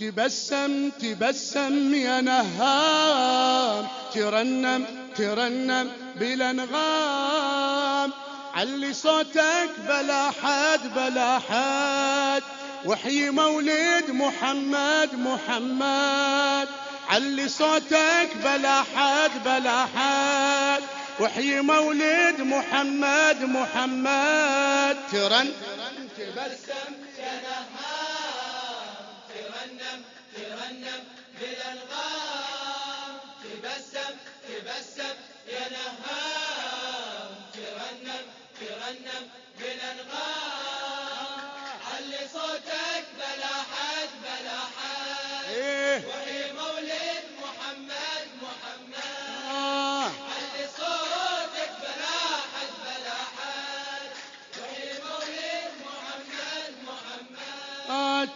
تبسم تبسم يا نهام ترنم ترنم بالأنغام. علي صوتك بلا حد بلا حد. وحي مولد محمد محمد. علي صوتك بلا حد بلا حد. وحي مولد محمد محمد. ترن تبسم.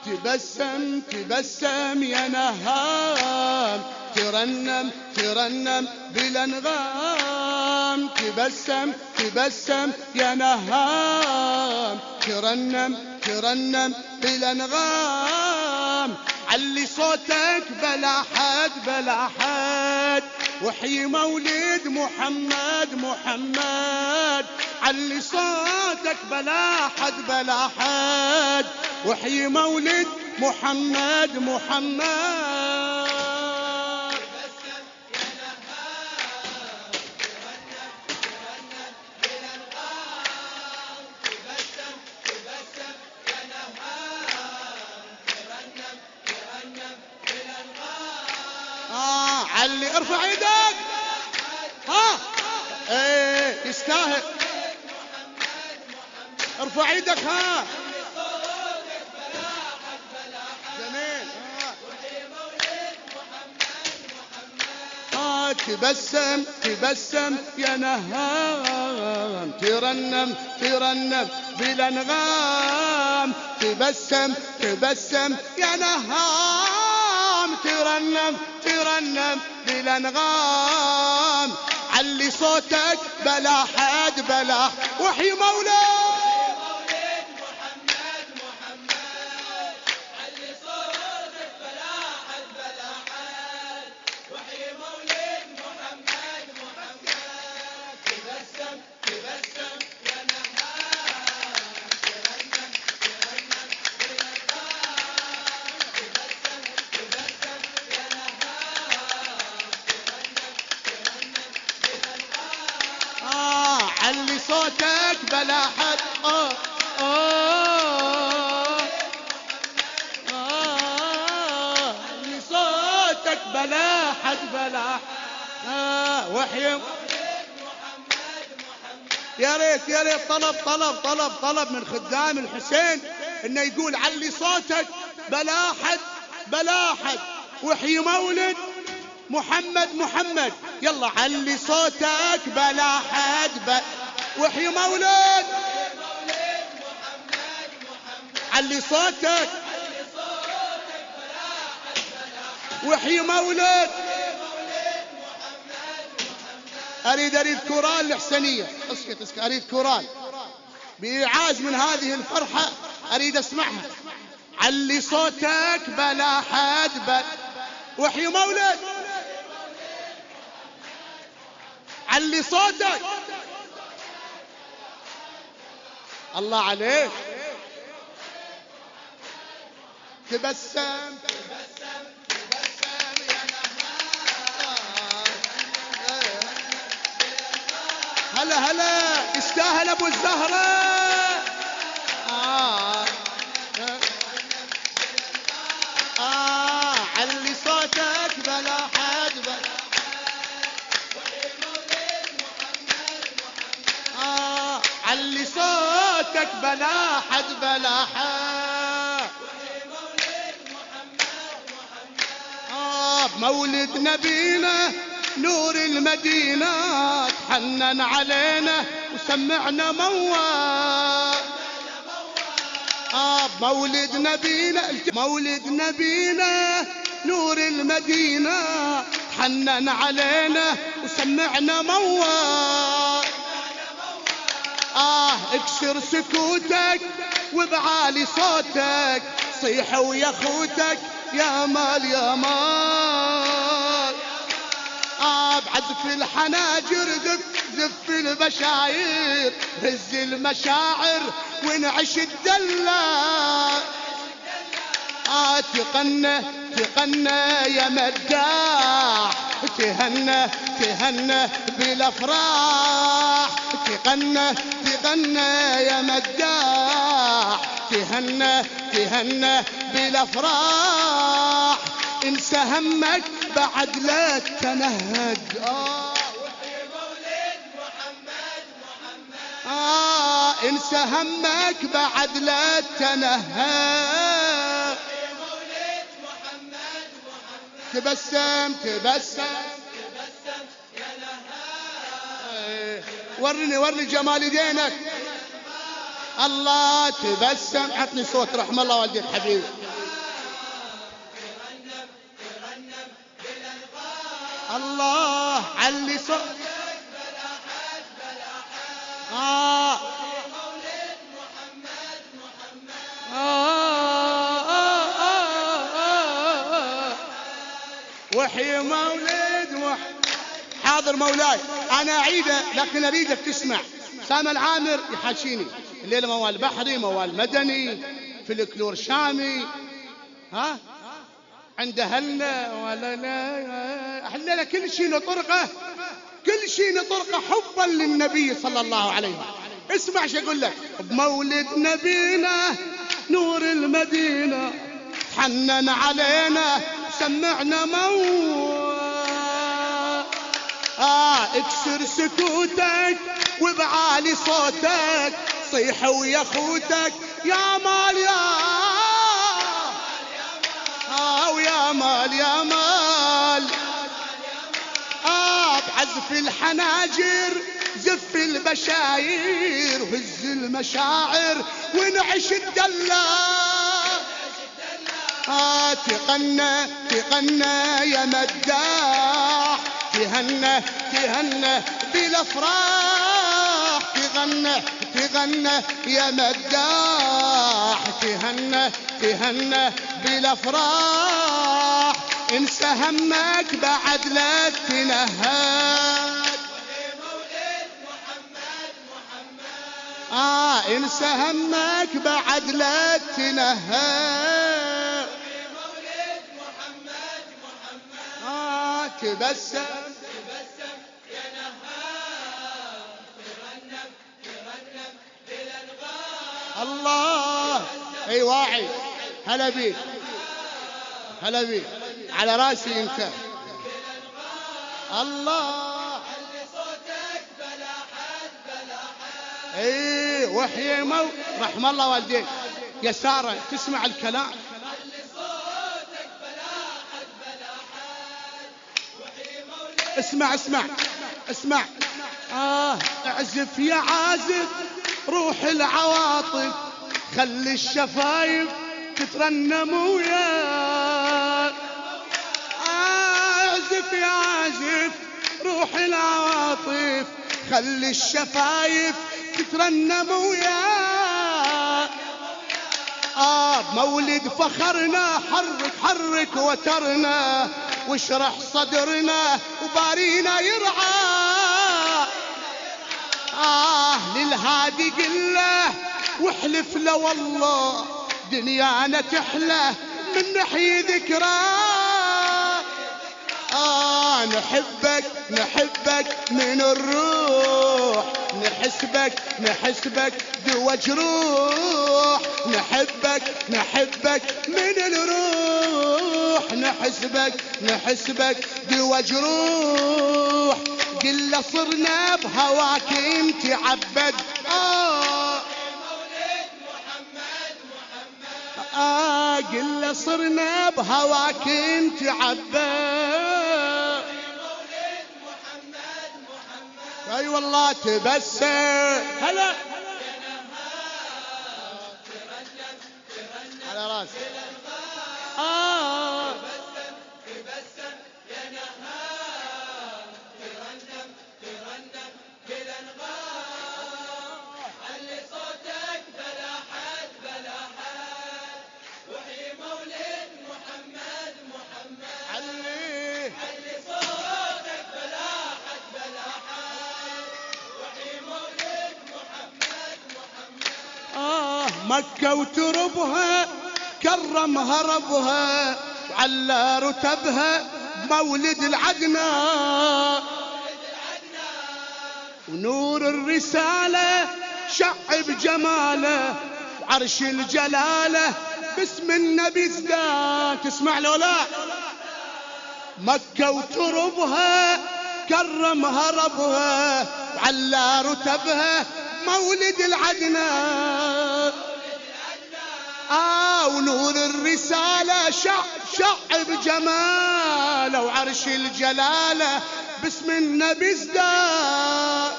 تبسم تبسم يا نهام ترنم ترنم بالأنغام. تبسم تبسم يا نهام ترنم ترنم بالأنغام. علي صوتك بلا حد بلا حد. وحي مولد محمد محمد. علي صوتك بلا حد بلا حد. وحي مولد محمد محمد. تبسم تبسم يا نهام ترنم ترنم بالأنغام. تبسم تبسم يا نهام ترنم ترنم بالأنغام. علي صوتك بلا حد بلا وحي مولاي. ريت يا ريت طلب طلب طلب طلب من خدام الحسين إنه يقول علي صوتك. بلا حد بلا حد وحي مولد محمد محمد. يلا علي صوتك. بلا حد ب... وحي مولد علي صوتك. وحي مولد أريد أريد كورال الحسينيه اسكت اسكت. أريد كورال. بايعاز من هذه الفرحة أريد أسمعها. علي صوتك بلا حد بل وحي مولد. علي صوتك. الله عليك. تبسم تبسم. هلا هلا يستاهل ابو الزهرة آه. آه علي صوتك بلا حد بلا آه علي صوتك بلا حد بلا حد آه بمولد نبينا نور المدينة تحنن علينا وسمعنا موال. آه بمولد نبينا مولد نبينا نور المدينة تحنن علينا وسمعنا موال. آه اكسر سكوتك وبعالي صوتك صيح ويا خوتك يا مال يا مال. آه بعزف الحناجر زف زف البشاير هز المشاعر ونعش الدلة. آه تغنى تغنى يا مداح تهنى تهنى بالأفراح. تغنى تغنى يا مداح تهنى تهنى بالأفراح. انسى همك بعد لا تنهد آه آه انسى همك بعد لا محمد تبسم تبسم. إيه. ورني ورني جمال يدينك الله تبسم. عطني صوت رحم الله والديك حبيبي. الله علي صوت آه. آه. آه. آه. آه. وحي مولد وح حاضر مولاي أنا أعيده لكن أريدك تسمع سامة العامر يحاشيني الليلة موال بحري موال مدني في الكلور شامي ها عند هلنا ولا لا إحنا كل شيء نطرقه كل شيء نطرقه حبا للنبي صلى الله عليه وسلم. اسمع شو أقول لك. بمولد نبينا نور المدينة حنن علينا سمعنا موال آه اكسر سكوتك وبعالي صوتك صيح ويا خوتك يا مال يا آه ويا مال يا بعزف الحناجر زف البشاير وهز المشاعر ونعش الدلة. آه تغنى تغنى يا مداح تهنى تهنى بالأفراح. تغنى تغنى يا مداح تهنى تهنى بالأفراح. انسى همك بعد لا تنهد آه انسى همك بعد لا تنهد مولد محمد محمد آه تبسم. تبسم يا الله. إي واعي. هلا بيك هلا بيك على راسي أنت. الله. علي صوتك بلاحت بلاحت إي وحي مو رحم الله والديك. يا ساره تسمع الكلام. اسمع اسمع اسمع. آه اعزف يا عازف روح العواطف. خلي الشفايف تترنم وياك. آه اعزف يا عازف روح العواطف. خلي الشفايف تترنم وياك آه مولد فخرنا حرك حرك وترنا. واشرح صدرنا وبارينا يرعى. آه للهادي قلة واحلف له والله دنيانا تحلى من نحيي ذكراه آه. نحبك نحبك من الروح. نحسبك نحسبك دوا جروح نحبك نحبك من الروح. نحسبك نحسبك دوا جروح قل صرنا بهواك انت عبد. آه قل صرنا بهواك انت أي والله تبسم. هلا. على راسي وتربها كرمها ربها وعلى رتبها مولد العدنان ونور الرسالة شعب جماله وعرش الجلالة باسم النبي ازداد تسمع له لا مكة وتربها كرمها ربها وعلى رتبها مولد العدنان الرسالة شعب شعب جماله وعرش الجلالة. باسم النبي ازداد.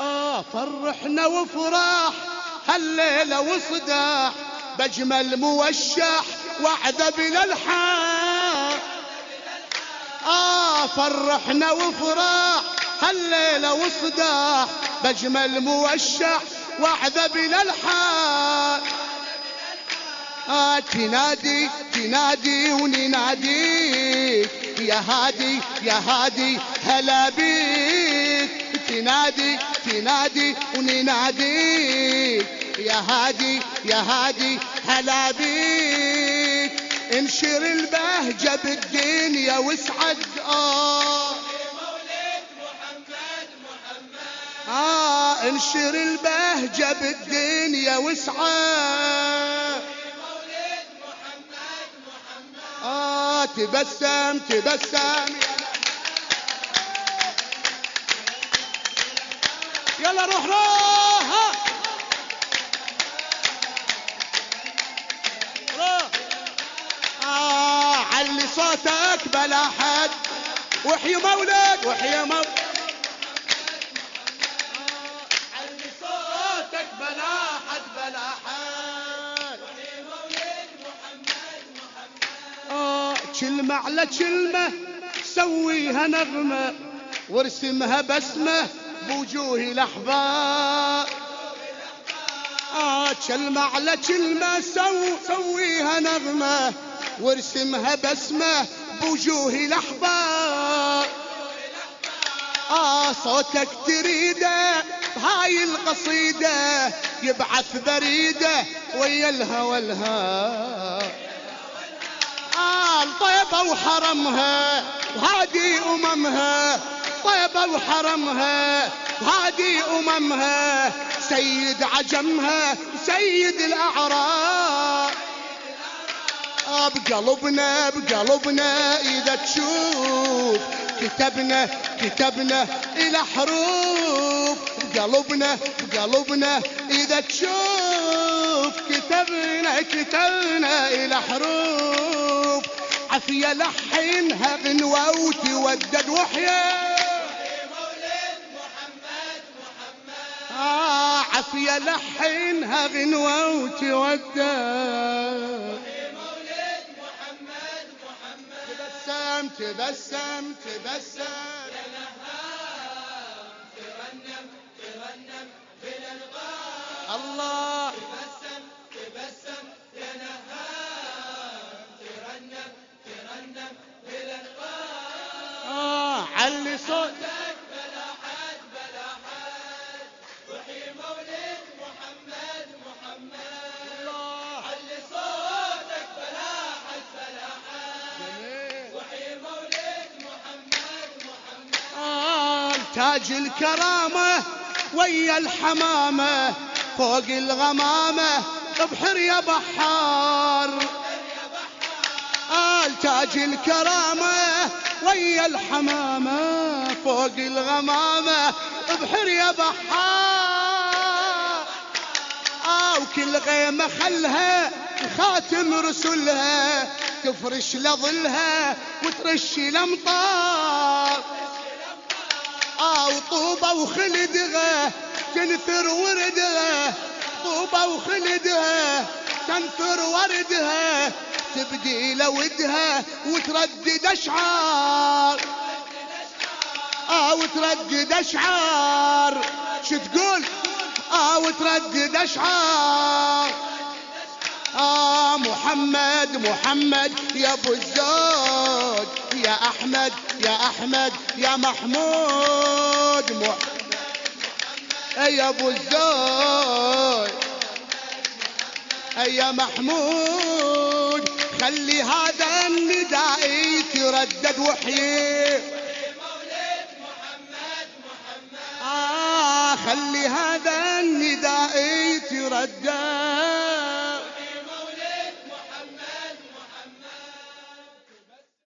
آه فرحنا وفراح هالليلة وصداح. بجمل موشح. وعذب الالحان آه فرحنا وفراح هالليلة وصداح. بجمل موشح. وعذب الالحان آه تنادي تنادي ونناديك يا هادي يا هادي هلا بيك تنادي تنادي ونناديك يا هادي يا هادي هلا بيك انشر البهجة بالدنيا واسعد آه آه انشر البهجة بالدنيا واسعد آه تبسم تبسم. يلا روح روح. روح. آه علي صوتك بلا حد. وحي مولد وحي مولد. كلمة على كلمة سويها نغمة وارسمها بسمة بوجوه الأحباب. آه كلمة على كلمة سو سويها نغمة وارسمها بسمة بوجوه الأحباب. آه صوتك تريده بهاي القصيدة يبعث بريدة ويا الهوى الهاب. طيبة وحرمها وهادي أممها. طيبة وحرمها وهادي أممها. سيد عجمها سيد الأعراب بقلبنا بقلبنا إذا تشوف كتبنا كتبنا إلى حروف. بقلبنا بقلبنا إذا تشوف كتبنا كتبنا إلى حروف. عافية لحنها غنوة وتودد وحيا. مولد محمد محمد آه عافية لحنها غنوة محمد تبسم تبسم تبسم. ترنم ترنم بالالغام الله علي صوت. صوتك بلا حد بلا حد مولد محمد محمد علي صوتك بلا حد بلا حد مولد محمد محمد آه تاج الكرامة ويا الحمامة فوق الغمامة بحر يا بحار. آه تاج الكرامة ويا الحمامة. فوق الغمامة بحر يا بحار. آه وكل غيمة خلها خاتم رسلها تفرش لظلها وترش الأمطار. آه وطوبة وخلدها تنثر وردها. طوبة وخلدها تنثر وردها تبدي لودها وتردد أشعار. آه وتردد أشعار. شو تقول؟ آه وتردد أشعار. آه محمد محمد يا أبو الزود يا أحمد يا أحمد يا محمود مح... يا أبو الزود يا محمود. خلي هذا النداء يتردد وحيي. هذا النداء يتردد